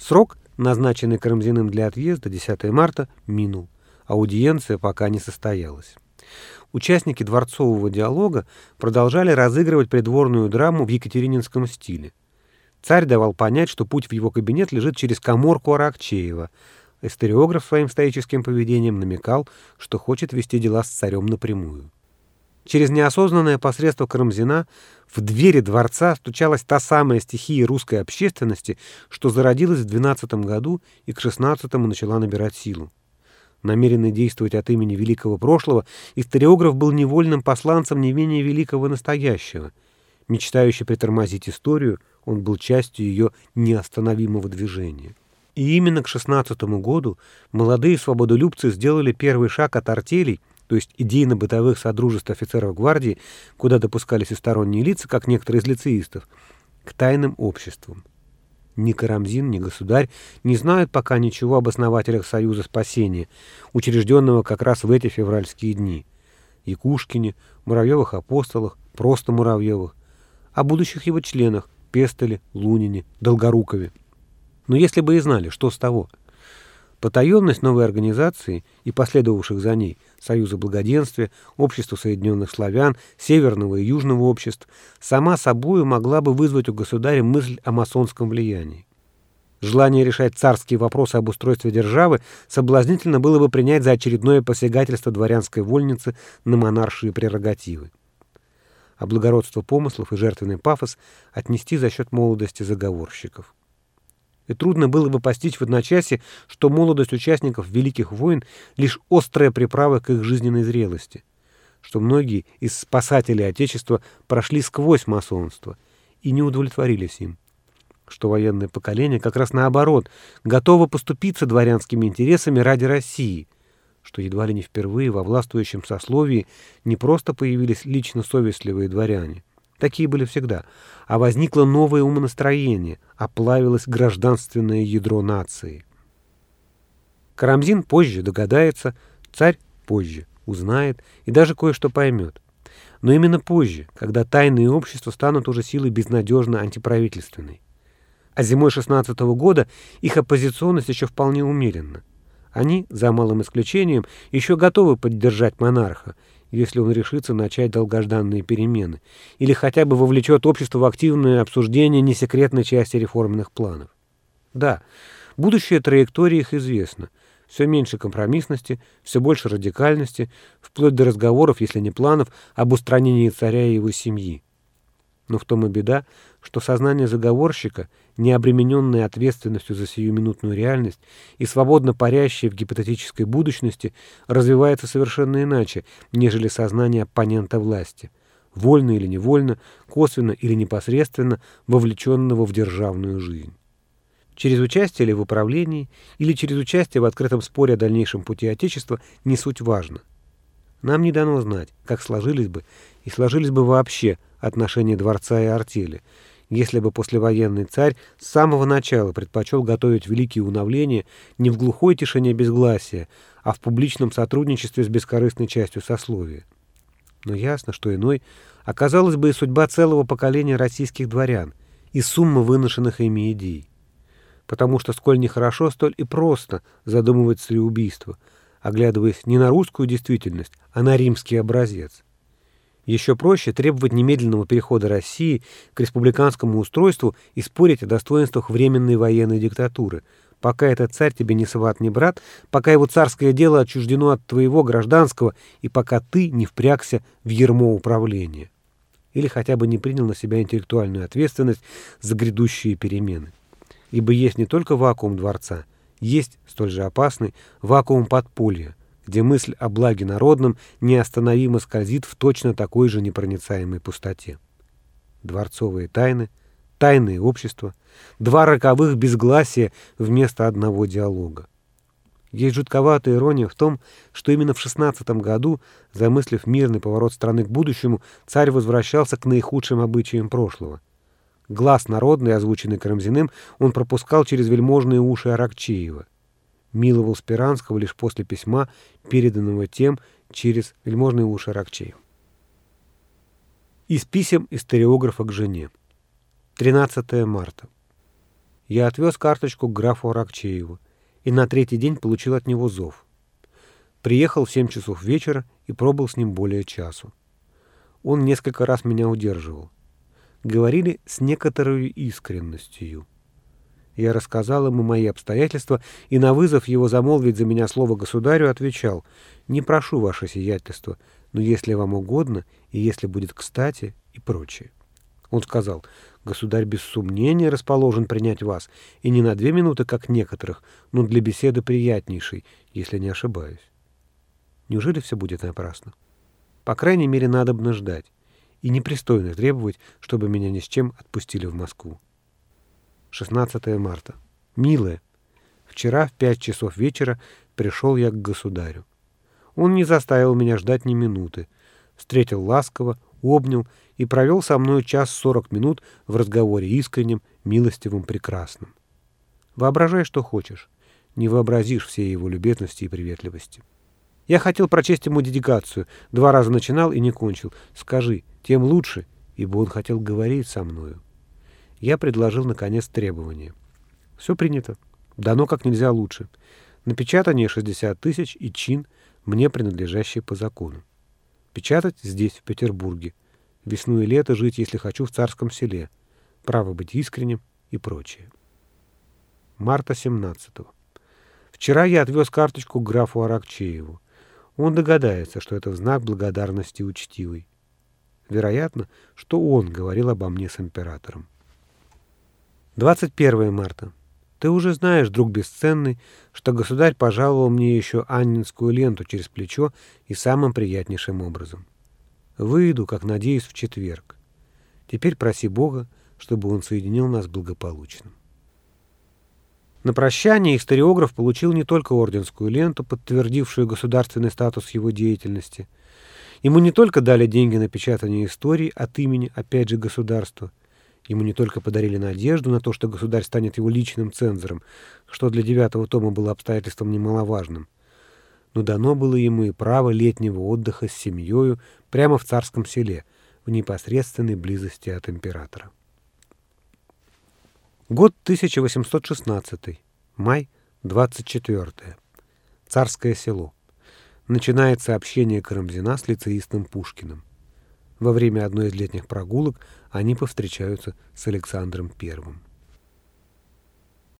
Срок, назначенный Карамзиным для отъезда, 10 марта, минул. Аудиенция пока не состоялась. Участники дворцового диалога продолжали разыгрывать придворную драму в екатерининском стиле. Царь давал понять, что путь в его кабинет лежит через коморку Аракчеева. Эстериограф своим стоическим поведением намекал, что хочет вести дела с царем напрямую. Через неосознанное посредство Карамзина в двери дворца стучалась та самая стихия русской общественности, что зародилась в 12 году и к 16 начала набирать силу. Намеренный действовать от имени великого прошлого, историограф был невольным посланцем не менее великого настоящего. Мечтающий притормозить историю, он был частью ее неостановимого движения. И именно к 16 году молодые свободолюбцы сделали первый шаг от артелей, то есть идейно-бытовых содружеств офицеров гвардии, куда допускались и сторонние лица, как некоторые из лицеистов, к тайным обществам. Ни Карамзин, ни государь не знают пока ничего об основателях Союза спасения, учрежденного как раз в эти февральские дни. Якушкине, Муравьевых апостолах, просто Муравьевых, о будущих его членах Пестеле, Лунине, Долгорукове. Но если бы и знали, что с того? Потаенность новой организации и последовавших за ней Союза Благоденствия, Общества Соединенных Славян, Северного и Южного обществ сама собою могла бы вызвать у государя мысль о масонском влиянии. Желание решать царские вопросы об устройстве державы соблазнительно было бы принять за очередное посягательство дворянской вольницы на монаршие прерогативы. А благородство помыслов и жертвенный пафос отнести за счет молодости заговорщиков и трудно было бы постичь в одночасье, что молодость участников Великих войн — лишь острая приправа к их жизненной зрелости, что многие из спасателей Отечества прошли сквозь масонство и не удовлетворились им, что военное поколение как раз наоборот готово поступиться дворянскими интересами ради России, что едва ли не впервые во властвующем сословии не просто появились лично совестливые дворяне, Такие были всегда. А возникло новое умонастроение, оплавилось гражданственное ядро нации. Карамзин позже догадается, царь позже узнает и даже кое-что поймет. Но именно позже, когда тайные общества станут уже силой безнадежно антиправительственной. А зимой 16 -го года их оппозиционность еще вполне умеренна. Они, за малым исключением, еще готовы поддержать монарха если он решится начать долгожданные перемены, или хотя бы вовлечет общество в активное обсуждение несекретной части реформенных планов. Да, будущее траектории их известно. Все меньше компромиссности, все больше радикальности, вплоть до разговоров, если не планов, об устранении царя и его семьи. Но в том и беда, что сознание заговорщика, не обремененное ответственностью за сиюминутную реальность и свободно парящее в гипотетической будущности, развивается совершенно иначе, нежели сознание оппонента власти, вольно или невольно, косвенно или непосредственно вовлеченного в державную жизнь. Через участие ли в управлении, или через участие в открытом споре о дальнейшем пути Отечества не суть важно. Нам не дано знать, как сложились бы, и сложились бы вообще отношения дворца и артели, если бы послевоенный царь с самого начала предпочел готовить великие уновления не в глухой тишине безгласия, а в публичном сотрудничестве с бескорыстной частью сословия. Но ясно, что иной оказалась бы и судьба целого поколения российских дворян, и сумма выношенных ими идей. Потому что сколь нехорошо, столь и просто задумывать цареубийство, оглядываясь не на русскую действительность, а на римский образец. Еще проще требовать немедленного перехода России к республиканскому устройству и спорить о достоинствах временной военной диктатуры, пока этот царь тебе не сват, не брат, пока его царское дело отчуждено от твоего гражданского и пока ты не впрягся в ермо управления. Или хотя бы не принял на себя интеллектуальную ответственность за грядущие перемены. Ибо есть не только вакуум дворца, есть, столь же опасный, вакуум подполья, где мысль о благе народном неостановимо скользит в точно такой же непроницаемой пустоте. Дворцовые тайны, тайные общества, два роковых безгласия вместо одного диалога. Есть жутковатая ирония в том, что именно в шестнадцатом году, замыслив мирный поворот страны к будущему, царь возвращался к наихудшим обычаям прошлого. Глаз народный, озвученный Карамзиным, он пропускал через вельможные уши Аракчеева миловал Спиранского лишь после письма, переданного тем через вельможные уши Рокчеев. Из писем историографа к жене. 13 марта. я отвез карточку к графу Аракчееву и на третий день получил от него зов. Приехал в семь часов вечера и пробыл с ним более часу. Он несколько раз меня удерживал. Говорили с некоторой искренностью. Я рассказал ему мои обстоятельства и на вызов его замолвить за меня слово государю отвечал «Не прошу ваше сиятельство, но если вам угодно и если будет кстати» и прочее. Он сказал «Государь без сомнения расположен принять вас, и не на две минуты, как некоторых, но для беседы приятнейшей, если не ошибаюсь». Неужели все будет напрасно? По крайней мере, надо ждать. И непристойно требовать, чтобы меня ни с чем отпустили в Москву. 16 марта. Милая, вчера в пять часов вечера пришел я к государю. Он не заставил меня ждать ни минуты. Встретил ласково, обнял и провел со мной час сорок минут в разговоре искреннем, милостивым, прекрасным. Воображай, что хочешь. Не вообразишь всей его любезности и приветливости. Я хотел прочесть ему дедикацию. Два раза начинал и не кончил. Скажи, тем лучше, ибо он хотел говорить со мною. Я предложил, наконец, требование. Все принято. Дано как нельзя лучше. Напечатание 60 тысяч и чин, мне принадлежащий по закону. Печатать здесь, в Петербурге. Весну и лето жить, если хочу, в царском селе. Право быть искренним и прочее. Марта 17 -го. Вчера я отвез карточку графу Аракчееву. Он догадается, что это в знак благодарности учтивой. Вероятно, что он говорил обо мне с императором. 21 марта. Ты уже знаешь, друг бесценный, что государь пожаловал мне еще аннинскую ленту через плечо и самым приятнейшим образом. Выйду, как надеюсь, в четверг. Теперь проси Бога, чтобы он соединил нас благополучно. На прощание историограф получил не только орденскую ленту, подтвердившую государственный статус его деятельности. Ему не только дали деньги на печатание истории от имени, опять же, государства. Ему не только подарили надежду на то, что государь станет его личным цензором, что для девятого тома было обстоятельством немаловажным, но дано было ему и право летнего отдыха с семьей прямо в царском селе, в непосредственной близости от императора. Год 1816. Май 24. Царское село. Начинается общение Карамзина с лицеистом Пушкиным. Во время одной из летних прогулок они повстречаются с Александром Первым.